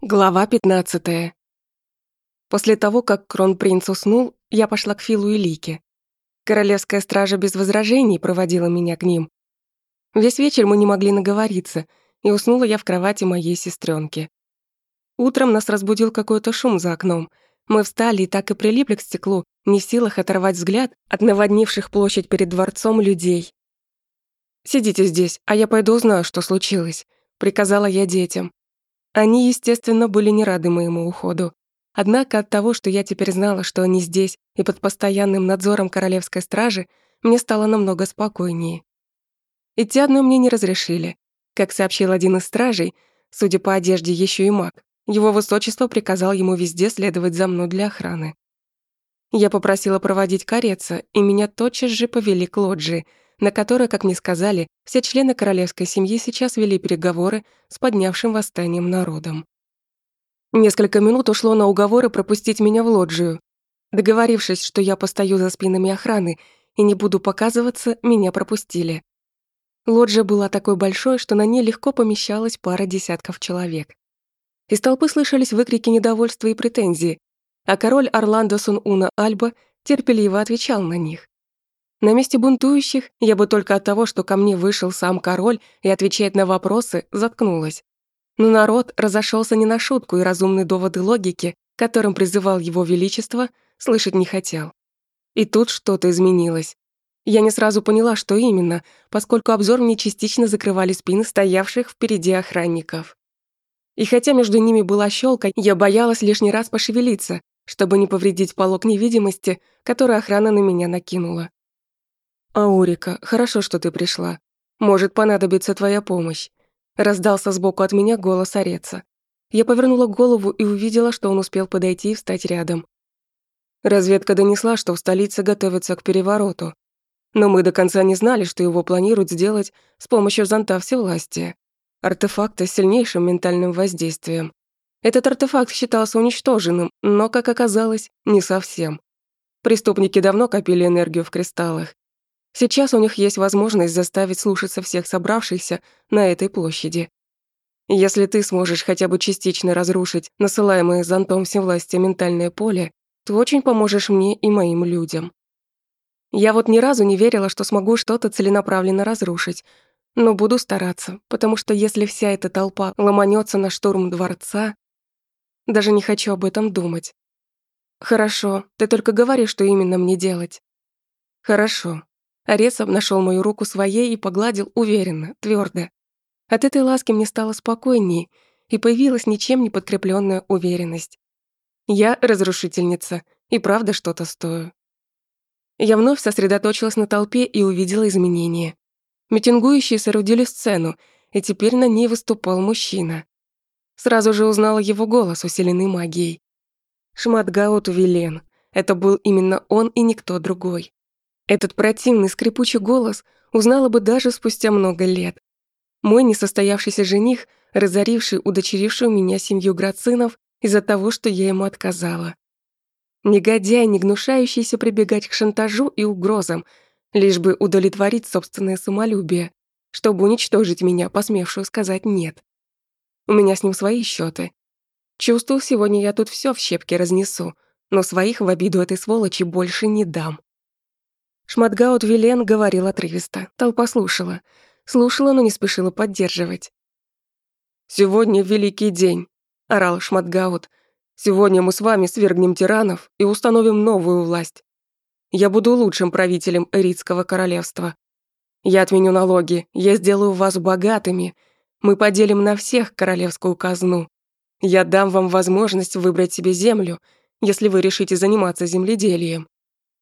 Глава 15. После того, как кронпринц уснул, я пошла к Филу и Лике. Королевская стража без возражений проводила меня к ним. Весь вечер мы не могли наговориться, и уснула я в кровати моей сестренки. Утром нас разбудил какой-то шум за окном. Мы встали и так и прилипли к стеклу, не в силах оторвать взгляд от наводнивших площадь перед дворцом людей. «Сидите здесь, а я пойду узнаю, что случилось», — приказала я детям. Они, естественно, были не рады моему уходу. Однако от того, что я теперь знала, что они здесь и под постоянным надзором королевской стражи, мне стало намного спокойнее. Идти одной мне не разрешили. Как сообщил один из стражей, судя по одежде, еще и маг, его высочество приказал ему везде следовать за мной для охраны. Я попросила проводить кареца, и меня тотчас же повели к лоджии — на которой, как мне сказали, все члены королевской семьи сейчас вели переговоры с поднявшим восстанием народом. Несколько минут ушло на уговоры пропустить меня в лоджию. Договорившись, что я постою за спинами охраны и не буду показываться, меня пропустили. Лоджия была такой большой, что на ней легко помещалась пара десятков человек. Из толпы слышались выкрики недовольства и претензий, а король Орландо Сун-Уна Альба терпеливо отвечал на них. На месте бунтующих я бы только от того, что ко мне вышел сам король и отвечает на вопросы, заткнулась. Но народ разошелся не на шутку, и разумные доводы логики, которым призывал его величество, слышать не хотел. И тут что-то изменилось. Я не сразу поняла, что именно, поскольку обзор мне частично закрывали спины стоявших впереди охранников. И хотя между ними была щелка, я боялась лишний раз пошевелиться, чтобы не повредить полог невидимости, который охрана на меня накинула. «Аурика, хорошо, что ты пришла. Может понадобиться твоя помощь». Раздался сбоку от меня голос Ореца. Я повернула голову и увидела, что он успел подойти и встать рядом. Разведка донесла, что в столице готовятся к перевороту. Но мы до конца не знали, что его планируют сделать с помощью зонта всевластия. Артефакта с сильнейшим ментальным воздействием. Этот артефакт считался уничтоженным, но, как оказалось, не совсем. Преступники давно копили энергию в кристаллах, Сейчас у них есть возможность заставить слушаться всех собравшихся на этой площади. Если ты сможешь хотя бы частично разрушить насылаемое зонтом всевластия ментальное поле, то очень поможешь мне и моим людям. Я вот ни разу не верила, что смогу что-то целенаправленно разрушить, но буду стараться, потому что если вся эта толпа ломанется на штурм дворца, даже не хочу об этом думать. Хорошо, ты только говори, что именно мне делать. Хорошо, Аресов нашел мою руку своей и погладил уверенно, твердо. От этой ласки мне стало спокойнее, и появилась ничем не подкрепленная уверенность. Я разрушительница, и правда что-то стою. Я вновь сосредоточилась на толпе и увидела изменения. Митингующие соорудили сцену, и теперь на ней выступал мужчина. Сразу же узнала его голос, усиленный магией. Шматгаут Вилен. Это был именно он и никто другой. Этот противный скрипучий голос узнала бы даже спустя много лет. Мой несостоявшийся жених, разоривший удочерившую меня семью Грацинов из-за того, что я ему отказала. Негодяй, не гнушающийся прибегать к шантажу и угрозам, лишь бы удовлетворить собственное самолюбие, чтобы уничтожить меня, посмевшую сказать «нет». У меня с ним свои счеты. Чувствую, сегодня я тут все в щепки разнесу, но своих в обиду этой сволочи больше не дам. Шматгаут Вилен говорил отрывисто. Толпа слушала. Слушала, но не спешила поддерживать. «Сегодня великий день», — орал Шматгаут. «Сегодня мы с вами свергнем тиранов и установим новую власть. Я буду лучшим правителем Эритского королевства. Я отменю налоги, я сделаю вас богатыми. Мы поделим на всех королевскую казну. Я дам вам возможность выбрать себе землю, если вы решите заниматься земледелием.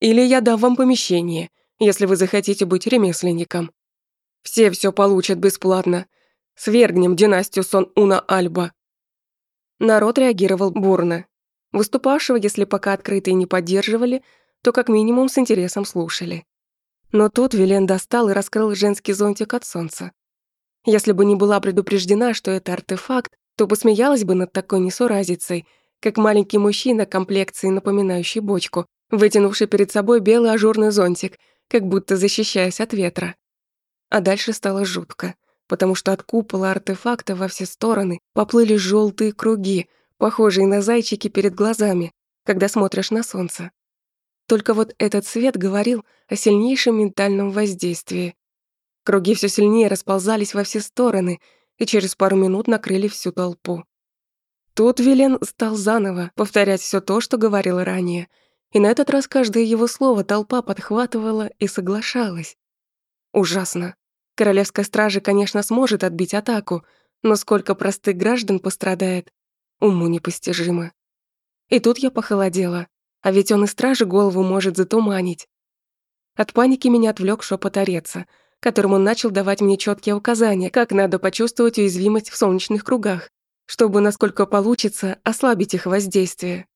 Или я дам вам помещение, если вы захотите быть ремесленником. Все все получат бесплатно. Свергнем династию Сон-Уна-Альба». Народ реагировал бурно. Выступавшего, если пока открытые не поддерживали, то как минимум с интересом слушали. Но тут Вилен достал и раскрыл женский зонтик от солнца. Если бы не была предупреждена, что это артефакт, то посмеялась бы над такой несуразицей, как маленький мужчина комплекции, напоминающий бочку, вытянувший перед собой белый ажурный зонтик, как будто защищаясь от ветра. А дальше стало жутко. потому что от купола артефакта во все стороны поплыли желтые круги, похожие на зайчики перед глазами, когда смотришь на солнце. Только вот этот свет говорил о сильнейшем ментальном воздействии. Круги все сильнее расползались во все стороны и через пару минут накрыли всю толпу. Тут Вилен стал заново повторять все то, что говорил ранее, и на этот раз каждое его слово толпа подхватывала и соглашалась. Ужасно. Королевская стража, конечно, сможет отбить атаку, но сколько простых граждан пострадает, уму непостижимо. И тут я похолодела, а ведь он и стражи голову может затуманить. От паники меня отвлек шепот Ореца, которым он начал давать мне четкие указания, как надо почувствовать уязвимость в солнечных кругах, чтобы, насколько получится, ослабить их воздействие.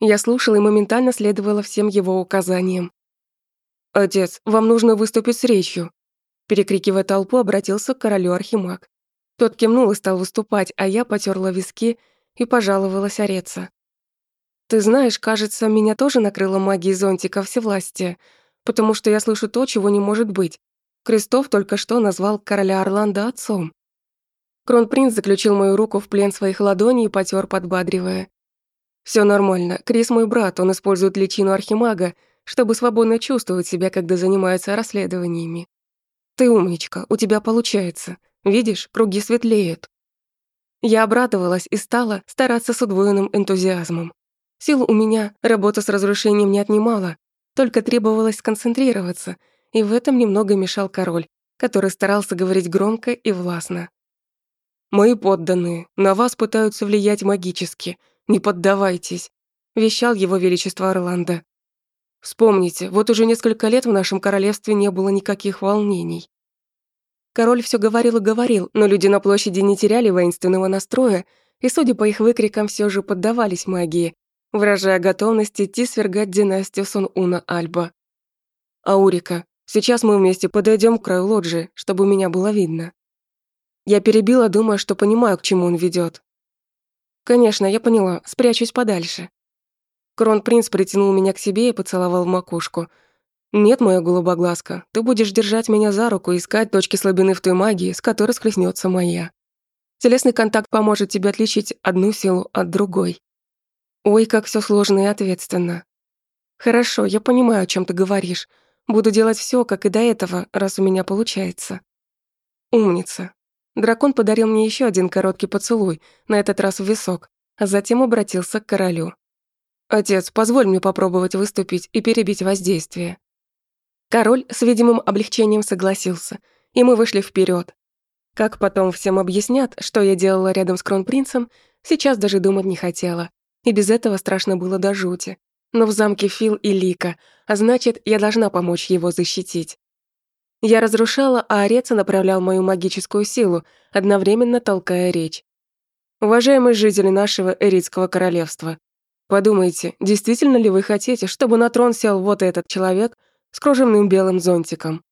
Я слушала и моментально следовала всем его указаниям. «Отец, вам нужно выступить с речью», Перекрикивая толпу, обратился к королю Архимаг. Тот кивнул и стал выступать, а я потерла виски и пожаловалась ореться. «Ты знаешь, кажется, меня тоже накрыла магией зонтика всевластия, потому что я слышу то, чего не может быть. Крестов только что назвал короля Орландо отцом». Кронпринц заключил мою руку в плен своих ладоней и потер, подбадривая. Все нормально. Крис мой брат, он использует личину архимага, чтобы свободно чувствовать себя, когда занимается расследованиями. Ты умничка, у тебя получается. Видишь, круги светлеют. Я обрадовалась и стала стараться с удвоенным энтузиазмом. Сил у меня работа с разрушением не отнимала, только требовалось сконцентрироваться, и в этом немного мешал король, который старался говорить громко и властно. «Мои подданные, на вас пытаются влиять магически. Не поддавайтесь», — вещал его величество Орландо. Вспомните, вот уже несколько лет в нашем королевстве не было никаких волнений. Король все говорил и говорил, но люди на площади не теряли воинственного настроя и, судя по их выкрикам, все же поддавались магии, выражая готовность идти свергать династию Сон-Уна Альба. «Аурика, сейчас мы вместе подойдем к краю лоджии, чтобы меня было видно». Я перебила, думая, что понимаю, к чему он ведет. «Конечно, я поняла, спрячусь подальше». Кронпринц притянул меня к себе и поцеловал в макушку. «Нет, моя голубоглазка, ты будешь держать меня за руку и искать точки слабины в той магии, с которой схлестнется моя. Телесный контакт поможет тебе отличить одну силу от другой. Ой, как все сложно и ответственно. Хорошо, я понимаю, о чем ты говоришь. Буду делать все, как и до этого, раз у меня получается. Умница. Дракон подарил мне еще один короткий поцелуй, на этот раз в висок, а затем обратился к королю. «Отец, позволь мне попробовать выступить и перебить воздействие». Король с видимым облегчением согласился, и мы вышли вперед. Как потом всем объяснят, что я делала рядом с кронпринцем, сейчас даже думать не хотела. И без этого страшно было до жути. Но в замке Фил и Лика, а значит, я должна помочь его защитить. Я разрушала, а Ореца направлял мою магическую силу, одновременно толкая речь. «Уважаемые жители нашего Эритского королевства, Подумайте, действительно ли вы хотите, чтобы на трон сел вот этот человек с кружевным белым зонтиком?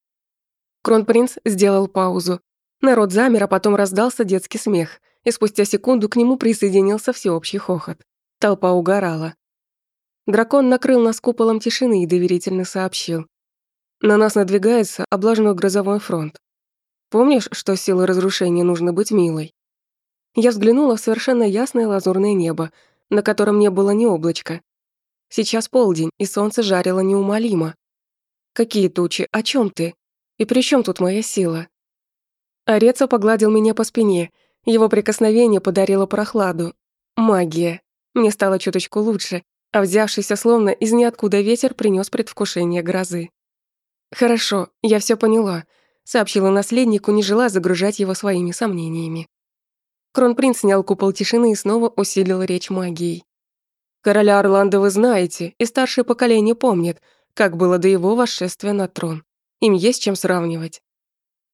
Кронпринц сделал паузу. Народ замер, а потом раздался детский смех, и спустя секунду к нему присоединился всеобщий хохот. Толпа угорала. Дракон накрыл нас куполом тишины и доверительно сообщил. На нас надвигается облажной грозовой фронт. Помнишь, что силы разрушения нужно быть милой? Я взглянула в совершенно ясное лазурное небо, на котором не было ни облачка. Сейчас полдень, и солнце жарило неумолимо. «Какие тучи? О чем ты? И при чем тут моя сила?» Ореца погладил меня по спине. Его прикосновение подарило прохладу. Магия. Мне стало чуточку лучше, а взявшийся словно из ниоткуда ветер принес предвкушение грозы. «Хорошо, я все поняла», — сообщила наследнику, не желая загружать его своими сомнениями. Кронпринц снял купол тишины и снова усилил речь магией. «Короля Орландо вы знаете, и старшее поколение помнит, как было до его восшествия на трон. Им есть чем сравнивать».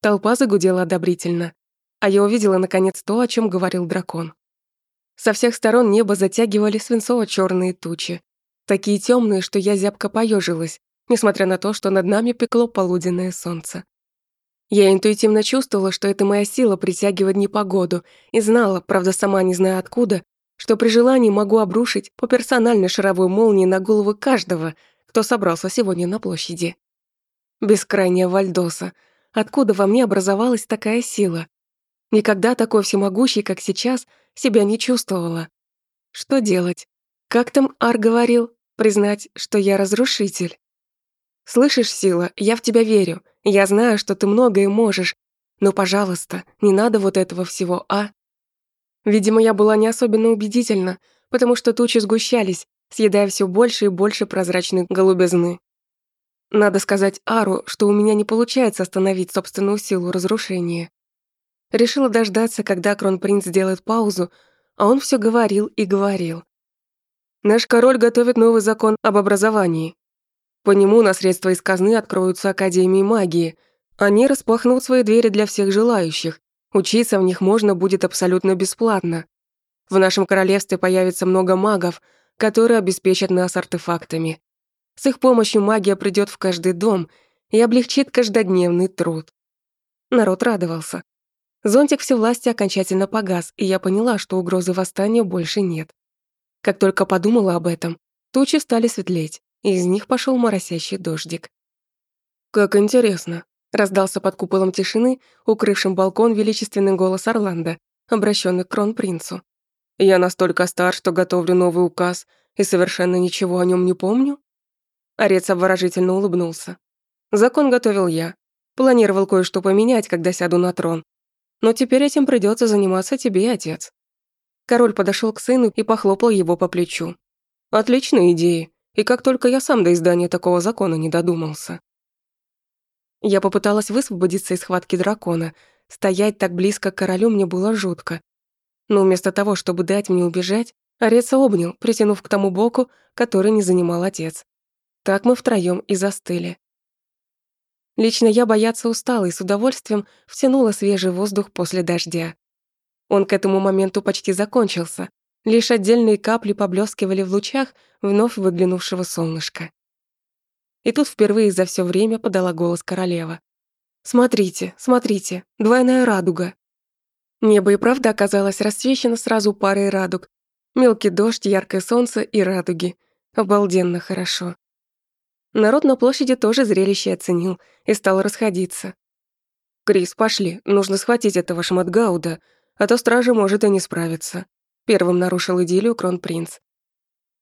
Толпа загудела одобрительно, а я увидела наконец то, о чем говорил дракон. Со всех сторон небо затягивали свинцово черные тучи, такие темные, что я зябко поежилась, несмотря на то, что над нами пекло полуденное солнце. Я интуитивно чувствовала, что это моя сила притягивать непогоду, и знала, правда сама не зная откуда, что при желании могу обрушить по персональной шаровой молнии на голову каждого, кто собрался сегодня на площади. Бескрайняя Вальдоса, Откуда во мне образовалась такая сила? Никогда такой всемогущей, как сейчас, себя не чувствовала. Что делать? Как там Ар говорил? Признать, что я разрушитель? Слышишь, Сила, я в тебя верю. Я знаю, что ты многое можешь. Но, пожалуйста, не надо вот этого всего, а? Видимо, я была не особенно убедительна, потому что тучи сгущались, съедая все больше и больше прозрачной голубизны. Надо сказать Ару, что у меня не получается остановить собственную силу разрушения. Решила дождаться, когда кронпринц сделает паузу, а он все говорил и говорил. Наш король готовит новый закон об образовании. По нему на средства из казны откроются Академии магии. Они распахнут свои двери для всех желающих. Учиться в них можно будет абсолютно бесплатно. В нашем королевстве появится много магов, которые обеспечат нас артефактами. С их помощью магия придет в каждый дом и облегчит каждодневный труд. Народ радовался. Зонтик всевласти окончательно погас, и я поняла, что угрозы восстания больше нет. Как только подумала об этом, тучи стали светлеть, из них пошел моросящий дождик. «Как интересно», — раздался под куполом тишины, укрывшим балкон величественный голос Орландо, обращенный к кронпринцу. «Я настолько стар, что готовлю новый указ, и совершенно ничего о нем не помню?» Орец обворожительно улыбнулся. «Закон готовил я. Планировал кое-что поменять, когда сяду на трон. Но теперь этим придется заниматься тебе, отец». Король подошел к сыну и похлопал его по плечу. «Отличная идея. И как только я сам до издания такого закона не додумался». Я попыталась высвободиться из схватки дракона. Стоять так близко к королю мне было жутко. Но вместо того, чтобы дать мне убежать, Ореца обнял, притянув к тому боку, который не занимал отец. Так мы втроём и застыли. Лично я бояться устала и с удовольствием втянула свежий воздух после дождя. Он к этому моменту почти закончился. Лишь отдельные капли поблескивали в лучах вновь выглянувшего солнышка. И тут впервые за все время подала голос королева. «Смотрите, смотрите, двойная радуга». Небо и правда оказалось расцвечено сразу парой радуг. Мелкий дождь, яркое солнце и радуги. Обалденно хорошо. Народ на площади тоже зрелище оценил и стал расходиться. «Крис, пошли, нужно схватить этого шматгауда, а то стража может и не справиться», первым нарушил идиллию кронпринц.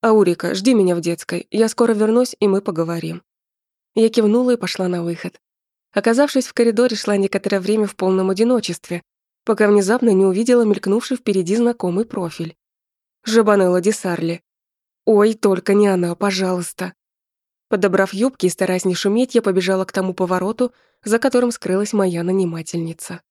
«Аурика, жди меня в детской, я скоро вернусь, и мы поговорим». Я кивнула и пошла на выход. Оказавшись в коридоре, шла некоторое время в полном одиночестве, пока внезапно не увидела мелькнувший впереди знакомый профиль. Жабанелла Десарли. «Ой, только не она, пожалуйста». Подобрав юбки и стараясь не шуметь, я побежала к тому повороту, за которым скрылась моя нанимательница.